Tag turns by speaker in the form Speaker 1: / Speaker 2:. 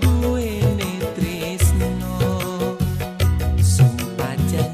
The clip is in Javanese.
Speaker 1: Duwene tresno Sumpah jalan